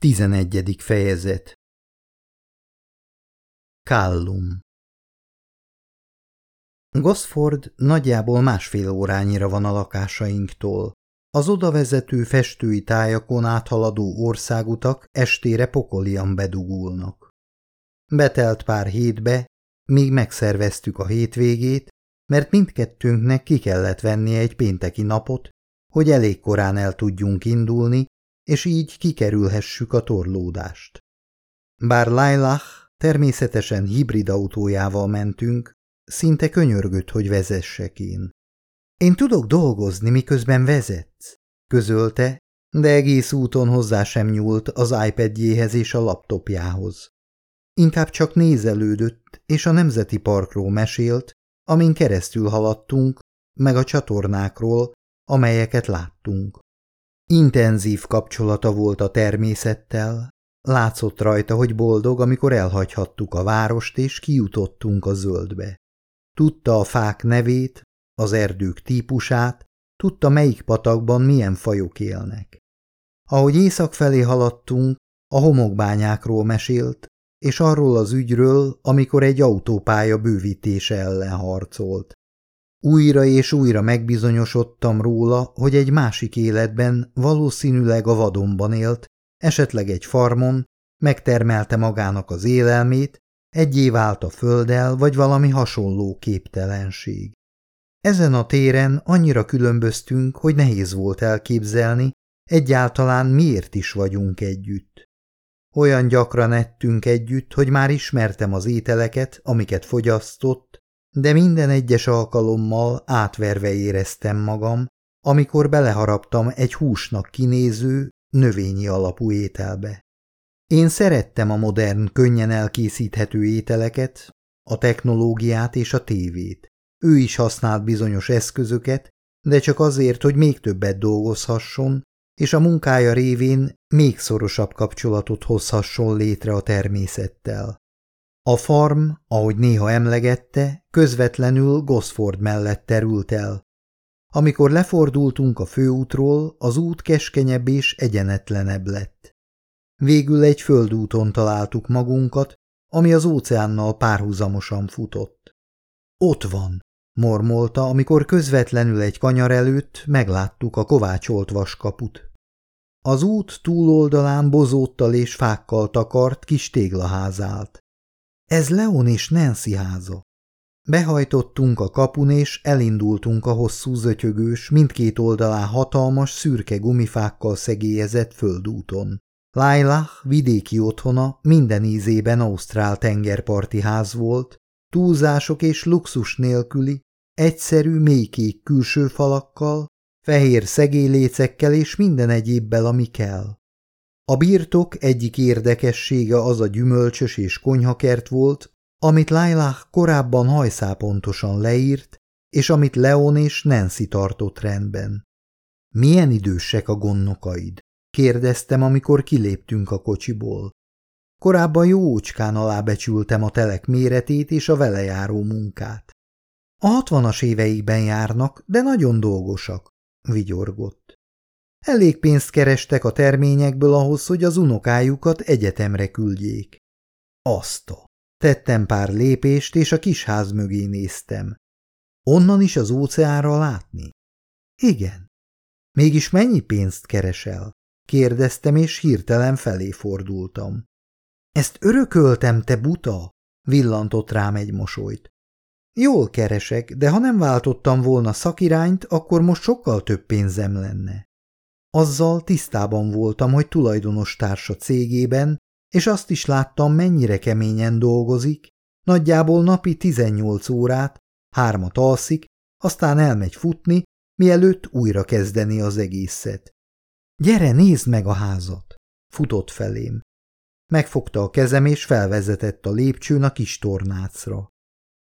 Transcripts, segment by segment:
Tizenegyedik fejezet Kallum Gosford nagyjából másfél órányira van a lakásainktól. Az odavezető festői tájakon áthaladó országutak estére pokolian bedugulnak. Betelt pár hétbe, míg megszerveztük a hétvégét, mert mindkettőnknek ki kellett vennie egy pénteki napot, hogy elég korán el tudjunk indulni, és így kikerülhessük a torlódást. Bár Lailach természetesen hibrid autójával mentünk, szinte könyörgött, hogy vezessek én. Én tudok dolgozni, miközben vezetsz, közölte, de egész úton hozzá sem nyúlt az iPadjéhez és a laptopjához. Inkább csak nézelődött, és a Nemzeti Parkról mesélt, amin keresztül haladtunk, meg a csatornákról, amelyeket láttunk. Intenzív kapcsolata volt a természettel, látszott rajta, hogy boldog, amikor elhagyhattuk a várost és kijutottunk a zöldbe. Tudta a fák nevét, az erdők típusát, tudta melyik patakban milyen fajok élnek. Ahogy észak felé haladtunk, a homokbányákról mesélt, és arról az ügyről, amikor egy autópálya bővítése ellen harcolt. Újra és újra megbizonyosodtam róla, hogy egy másik életben valószínűleg a vadonban élt, esetleg egy farmon, megtermelte magának az élelmét, egyé vált a földdel, vagy valami hasonló képtelenség. Ezen a téren annyira különböztünk, hogy nehéz volt elképzelni, egyáltalán miért is vagyunk együtt. Olyan gyakran ettünk együtt, hogy már ismertem az ételeket, amiket fogyasztott, de minden egyes alkalommal átverve éreztem magam, amikor beleharaptam egy húsnak kinéző, növényi alapú ételbe. Én szerettem a modern, könnyen elkészíthető ételeket, a technológiát és a tévét. Ő is használt bizonyos eszközöket, de csak azért, hogy még többet dolgozhasson, és a munkája révén még szorosabb kapcsolatot hozhasson létre a természettel. A farm, ahogy néha emlegette, közvetlenül Gosford mellett terült el. Amikor lefordultunk a főútról, az út keskenyebb és egyenetlenebb lett. Végül egy földúton találtuk magunkat, ami az óceánnal párhuzamosan futott. Ott van, mormolta, amikor közvetlenül egy kanyar előtt megláttuk a kovácsolt vaskaput. Az út túloldalán bozóttal és fákkal takart kis téglaház állt. Ez Leon és Nancy háza. Behajtottunk a kapun, és elindultunk a hosszú zötyögős, mindkét oldalán hatalmas, szürke gumifákkal szegélyezett földúton. Lailah vidéki otthona minden ízében ausztrál tengerparti ház volt, túlzások és luxus nélküli, egyszerű, mélykék külső falakkal, fehér szegélylécekkel és minden egyébbel, ami kell. A birtok egyik érdekessége az a gyümölcsös és konyhakert volt, amit Lailah korábban hajszápontosan leírt, és amit Leon és Nancy tartott rendben. Milyen idősek a gonnokaid? kérdeztem, amikor kiléptünk a kocsiból. Korábban jócskán alábecsültem a telek méretét és a vele járó munkát. A hatvanas éveikben járnak, de nagyon dolgosak, vigyorgott. Elég pénzt kerestek a terményekből ahhoz, hogy az unokájukat egyetemre küldjék. Aszta. Tettem pár lépést, és a kisház mögé néztem. Onnan is az óceánra látni? Igen. Mégis mennyi pénzt keresel? Kérdeztem, és hirtelen felé fordultam. Ezt örököltem, te buta? Villantott rám egy mosolyt. Jól keresek, de ha nem váltottam volna szakirányt, akkor most sokkal több pénzem lenne. Azzal tisztában voltam, hogy tulajdonos társa cégében, és azt is láttam, mennyire keményen dolgozik, nagyjából napi 18 órát, hármat alszik, aztán elmegy futni, mielőtt újra kezdeni az egészet. Gyere, nézd meg a házat! Futott felém. Megfogta a kezem, és felvezetett a lépcsőn a kis tornácra.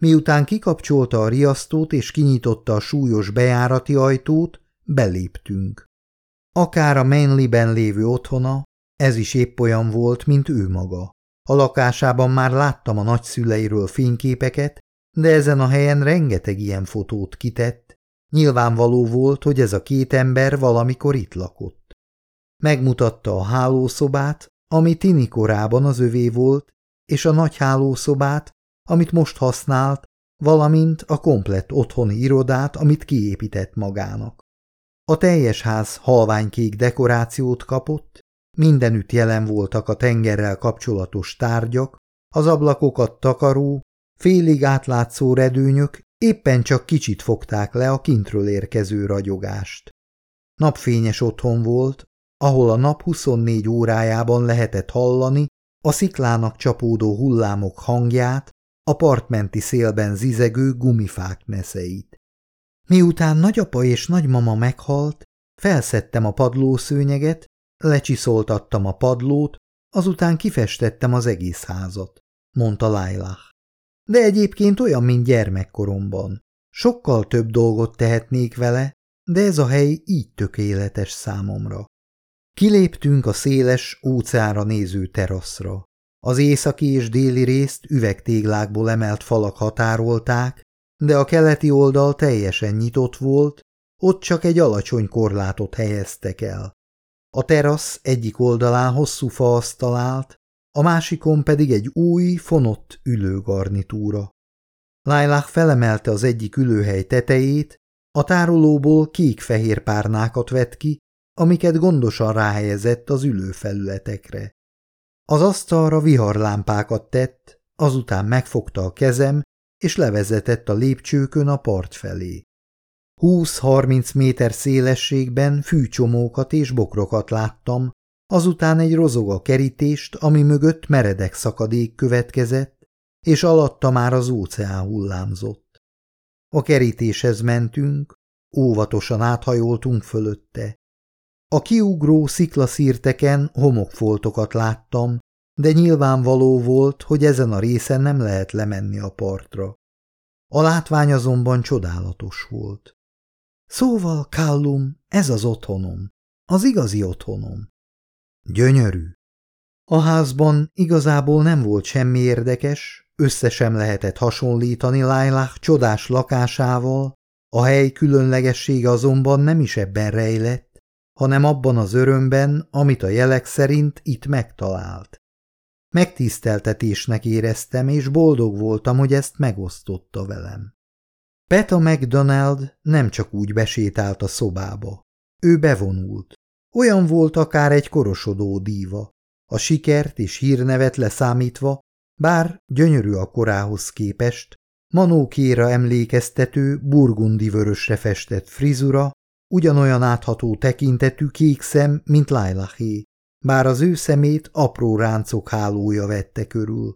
Miután kikapcsolta a riasztót és kinyitotta a súlyos bejárati ajtót, beléptünk. Akár a Manlyben lévő otthona, ez is épp olyan volt, mint ő maga. A lakásában már láttam a nagyszüleiről fényképeket, de ezen a helyen rengeteg ilyen fotót kitett. Nyilvánvaló volt, hogy ez a két ember valamikor itt lakott. Megmutatta a hálószobát, ami Tini korában az övé volt, és a nagy hálószobát, amit most használt, valamint a komplett otthoni irodát, amit kiépített magának. A teljes ház halványkék dekorációt kapott, mindenütt jelen voltak a tengerrel kapcsolatos tárgyak, az ablakokat takaró, félig átlátszó redőnyök éppen csak kicsit fogták le a kintről érkező ragyogást. Napfényes otthon volt, ahol a nap 24 órájában lehetett hallani a sziklának csapódó hullámok hangját, a partmenti szélben zizegő gumifák neszeit. Miután nagyapa és nagymama meghalt, felszedtem a padlószőnyeget, lecsiszoltattam a padlót, azután kifestettem az egész házat, mondta Lailah. De egyébként olyan, mint gyermekkoromban. Sokkal több dolgot tehetnék vele, de ez a hely így tökéletes számomra. Kiléptünk a széles, óceánra néző teraszra. Az északi és déli részt üvegtéglákból emelt falak határolták, de a keleti oldal teljesen nyitott volt, ott csak egy alacsony korlátot helyeztek el. A terasz egyik oldalán hosszú faasztal állt, a másikon pedig egy új, fonott ülőgarnitúra. Lailah felemelte az egyik ülőhely tetejét, a tárolóból kék-fehér párnákat vett ki, amiket gondosan ráhelyezett az ülőfelületekre. Az asztalra viharlámpákat tett, azután megfogta a kezem, és levezetett a lépcsőkön a part felé. Húsz-harminc méter szélességben fűcsomókat és bokrokat láttam, azután egy rozoga kerítést, ami mögött meredek szakadék következett, és alatta már az óceán hullámzott. A kerítéshez mentünk, óvatosan áthajoltunk fölötte. A kiugró sziklaszírteken homokfoltokat láttam, de nyilvánvaló volt, hogy ezen a részen nem lehet lemenni a partra. A látvány azonban csodálatos volt. Szóval, Kallum, ez az otthonom, az igazi otthonom. Gyönyörű. A házban igazából nem volt semmi érdekes, össze sem lehetett hasonlítani Lailah csodás lakásával, a hely különlegessége azonban nem is ebben rejlett, hanem abban az örömben, amit a jelek szerint itt megtalált. Megtiszteltetésnek éreztem, és boldog voltam, hogy ezt megosztotta velem. Peta McDonald nem csak úgy besétált a szobába. Ő bevonult. Olyan volt akár egy korosodó díva. A sikert és hírnevet leszámítva, bár gyönyörű a korához képest, manókéra emlékeztető burgundi vörösre festett frizura, ugyanolyan átható tekintetű kék szem, mint Lailahé, bár az ő szemét apró ráncok hálója vette körül.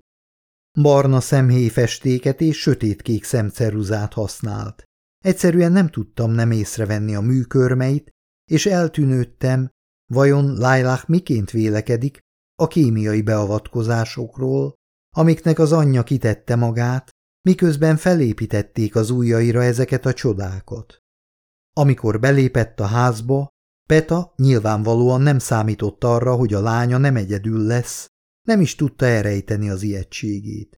Barna szemhéjfestéket és sötétkék szemceruzát használt. Egyszerűen nem tudtam nem észrevenni a műkörmeit, és eltűnődtem, vajon Lailah miként vélekedik a kémiai beavatkozásokról, amiknek az anyja kitette magát, miközben felépítették az ujjaira ezeket a csodákat. Amikor belépett a házba, Peta nyilvánvalóan nem számított arra, hogy a lánya nem egyedül lesz, nem is tudta elrejteni az ijegységét.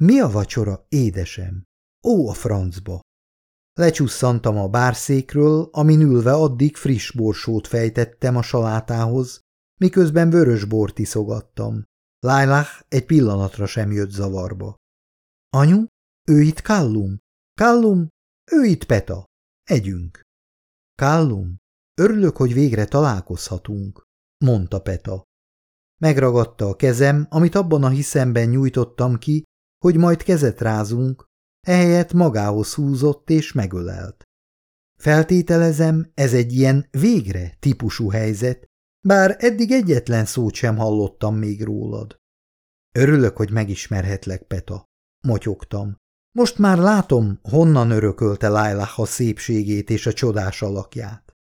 Mi a vacsora, édesem? Ó, a francba! Lecsusszantam a bárszékről, amin ülve addig friss borsót fejtettem a salátához, miközben vörös bort iszogattam. Lailah egy pillanatra sem jött zavarba. Anyu, ő itt Kallum. Kallum, ő itt Peta. Együnk. Kallum, örülök, hogy végre találkozhatunk, mondta Peta. Megragadta a kezem, amit abban a hiszemben nyújtottam ki, hogy majd kezet rázunk, ehelyett magához húzott és megölelt. Feltételezem, ez egy ilyen végre típusú helyzet, bár eddig egyetlen szót sem hallottam még rólad. Örülök, hogy megismerhetlek, Peta, motyogtam. Most már látom, honnan örökölte Lailah a szépségét és a csodás alakját.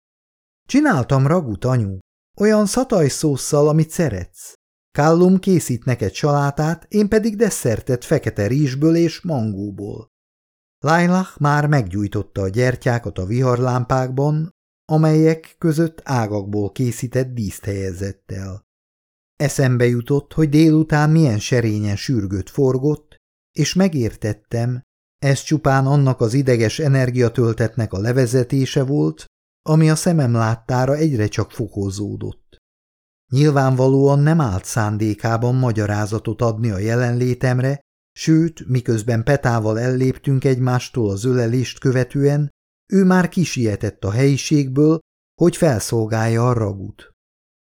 Csináltam ragut, anyu, olyan szatajszósszal, amit szeretsz. Kallum készít neked salátát, én pedig desszertet fekete rizsből és mangóból. Lailah már meggyújtotta a gyertyákat a viharlámpákban, amelyek között ágakból készített díszt helyezett el. Eszembe jutott, hogy délután milyen serényen sürgött forgott, és megértettem, ez csupán annak az ideges energiatöltetnek a levezetése volt, ami a szemem láttára egyre csak fokozódott. Nyilvánvalóan nem állt szándékában magyarázatot adni a jelenlétemre, sőt, miközben Petával elléptünk egymástól az ölelést követően, ő már kisietett a helyiségből, hogy felszolgálja a ragut.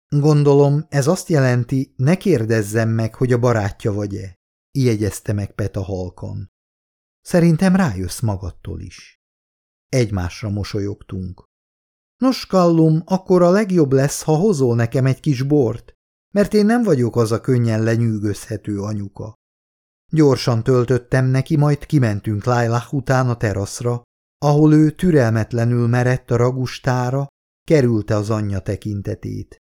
Gondolom, ez azt jelenti, ne kérdezzem meg, hogy a barátja vagy-e, jegyezte meg Peta halkan. Szerintem rájössz magadtól is. Egymásra mosolyogtunk. Nos, Kallum, akkor a legjobb lesz, ha hozol nekem egy kis bort, mert én nem vagyok az a könnyen lenyűgözhető anyuka. Gyorsan töltöttem neki, majd kimentünk Lailah után a teraszra, ahol ő türelmetlenül merett a ragustára, kerülte az anyja tekintetét.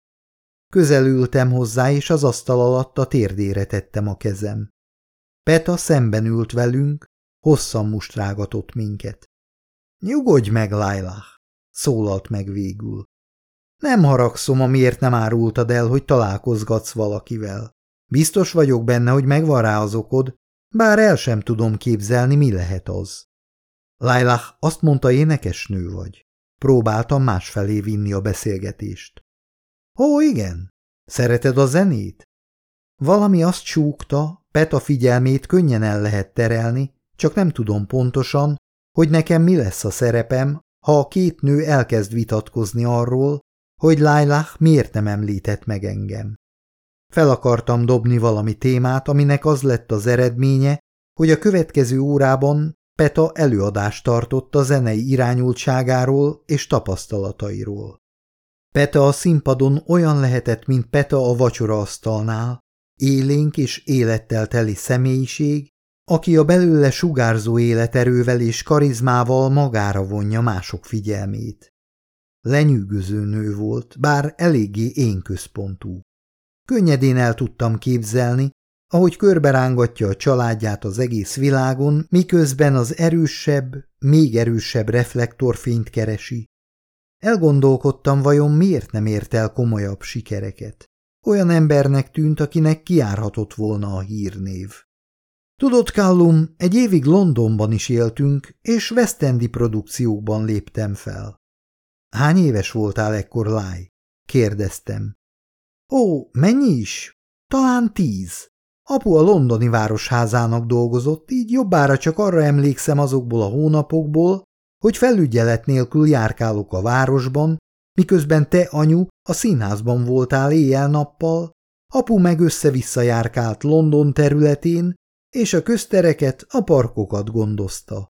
Közelültem hozzá, és az asztal alatt a térdére tettem a kezem. Peta szemben ült velünk, hosszan mustrágatott minket. Nyugodj meg, Lailah, szólalt meg végül. Nem haragszom, amiért nem árultad el, hogy találkozgatsz valakivel. Biztos vagyok benne, hogy megvan rá az okod, bár el sem tudom képzelni, mi lehet az. Lailah azt mondta, énekesnő vagy. Próbáltam másfelé vinni a beszélgetést. Ó, igen? Szereted a zenét? Valami azt csúgta, Peta figyelmét könnyen el lehet terelni, csak nem tudom pontosan, hogy nekem mi lesz a szerepem, ha a két nő elkezd vitatkozni arról, hogy Lailah miért nem említett meg engem. Fel akartam dobni valami témát, aminek az lett az eredménye, hogy a következő órában Peta előadást tartott a zenei irányultságáról és tapasztalatairól. Peta a színpadon olyan lehetett, mint Peta a vacsoraasztalnál, élénk és élettel teli személyiség, aki a belőle sugárzó életerővel és karizmával magára vonja mások figyelmét. Lenyűgöző nő volt, bár eléggé én központú. Könnyedén el tudtam képzelni, ahogy körberángatja a családját az egész világon, miközben az erősebb, még erősebb reflektorfényt keresi. Elgondolkodtam, vajon miért nem ért el komolyabb sikereket. Olyan embernek tűnt, akinek kiárhatott volna a hírnév. Tudod, Callum, egy évig Londonban is éltünk, és West Endi produkciókban léptem fel. Hány éves voltál ekkor, Láj? kérdeztem. Ó, mennyi is? Talán tíz. Apu a londoni városházának dolgozott, így jobbára csak arra emlékszem azokból a hónapokból, hogy felügyelet nélkül járkálok a városban, miközben te, anyu, a színházban voltál éjjel-nappal, apu meg össze-vissza járkált London területén, és a köztereket, a parkokat gondozta.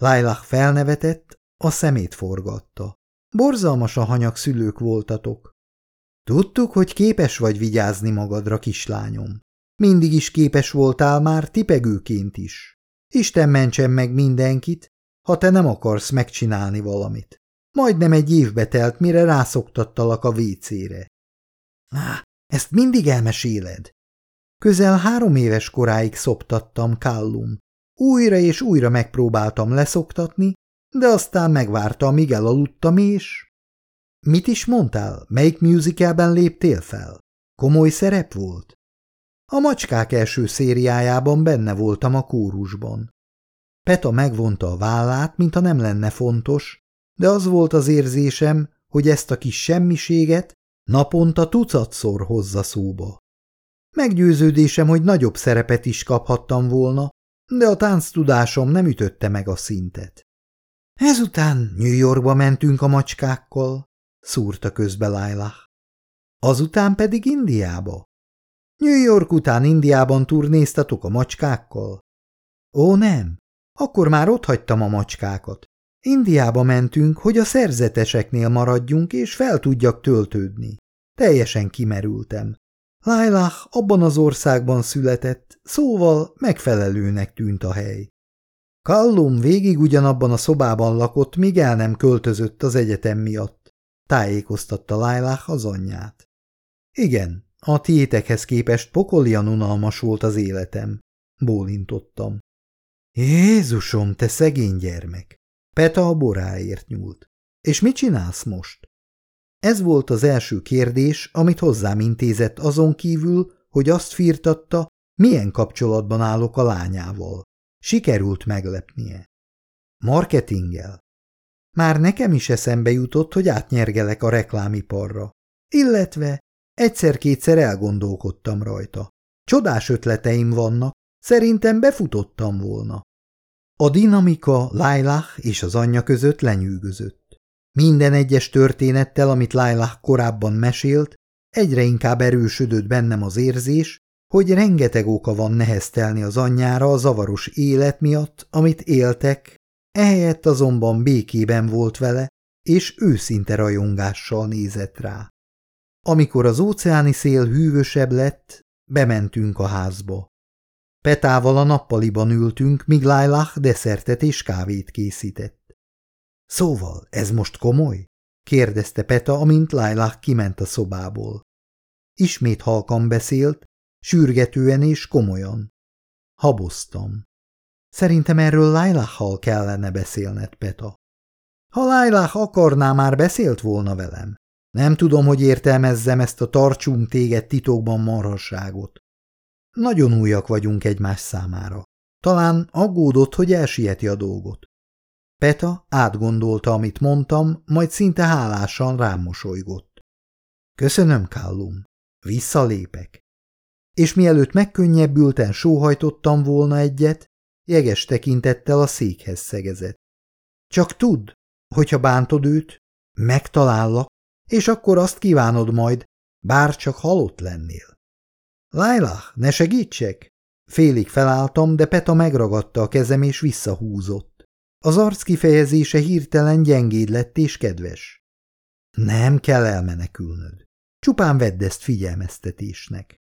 Lailah felnevetett, a szemét forgatta. Borzalmas a hanyag szülők voltatok. Tudtuk, hogy képes vagy vigyázni magadra, kislányom. Mindig is képes voltál már tipegőként is. Isten mentsen meg mindenkit, ha te nem akarsz megcsinálni valamit. Majdnem egy évbe telt, mire rászoktattalak a vécére. Á, ezt mindig elmeséled. Közel három éves koráig szoptattam Kallum. Újra és újra megpróbáltam leszoktatni, de aztán megvárta, míg elaludtam, és... Mit is mondtál? Melyik musicalben léptél fel? Komoly szerep volt? A macskák első szériájában benne voltam a kórusban. Peta megvonta a vállát, mintha nem lenne fontos, de az volt az érzésem, hogy ezt a kis semmiséget naponta tucatszor hozza szóba. Meggyőződésem, hogy nagyobb szerepet is kaphattam volna, de a tánctudásom nem ütötte meg a szintet. Ezután New Yorkba mentünk a macskákkal, szúrta közbe Lailah. Azután pedig Indiába. New York után Indiában turnéztatok a macskákkal? Ó, nem, akkor már ott hagytam a macskákat. Indiába mentünk, hogy a szerzeteseknél maradjunk, és fel tudjak töltődni. Teljesen kimerültem. Lailah abban az országban született, szóval megfelelőnek tűnt a hely. Kallum végig ugyanabban a szobában lakott, míg el nem költözött az egyetem miatt. Tájékoztatta Lailah az anyját. Igen, a tiétekhez képest pokolian unalmas volt az életem. Bólintottam. Jézusom, te szegény gyermek! Peta a boráért nyúlt. És mit csinálsz most? Ez volt az első kérdés, amit hozzám intézett azon kívül, hogy azt firtatta, milyen kapcsolatban állok a lányával. Sikerült meglepnie. Marketinggel. Már nekem is eszembe jutott, hogy átnyergelek a reklámiparra. Illetve Egyszer-kétszer elgondolkodtam rajta. Csodás ötleteim vannak, szerintem befutottam volna. A dinamika Lailah és az anyja között lenyűgözött. Minden egyes történettel, amit Lailah korábban mesélt, egyre inkább erősödött bennem az érzés, hogy rengeteg oka van neheztelni az anyjára a zavaros élet miatt, amit éltek, ehelyett azonban békében volt vele, és őszinte rajongással nézett rá. Amikor az óceáni szél hűvösebb lett, bementünk a házba. Petával a nappaliban ültünk, míg Lailah deszertet és kávét készített. Szóval, ez most komoly? kérdezte Peta, amint Lailah kiment a szobából. Ismét halkan beszélt, sürgetően és komolyan. Haboztam. Szerintem erről Lailahhal kellene beszélned, Peta. Ha Lailah akarná, már beszélt volna velem. Nem tudom, hogy értelmezzem ezt a tartsunk téged titokban marhasságot. Nagyon újak vagyunk egymás számára. Talán aggódott, hogy elsieti a dolgot. Peta átgondolta, amit mondtam, majd szinte hálásan rám mosolygott. Köszönöm, Kallum. Visszalépek. És mielőtt megkönnyebbülten sóhajtottam volna egyet, jeges tekintettel a székhez szegezett. Csak tudd, hogyha bántod őt, megtalállak, és akkor azt kívánod majd, bár csak halott lennél. Lailah, ne segítsek? Félig felálltam, de Peta megragadta a kezem és visszahúzott. Az arc kifejezése hirtelen gyengéd lett és kedves. Nem kell elmenekülnöd. Csupán vedd ezt figyelmeztetésnek.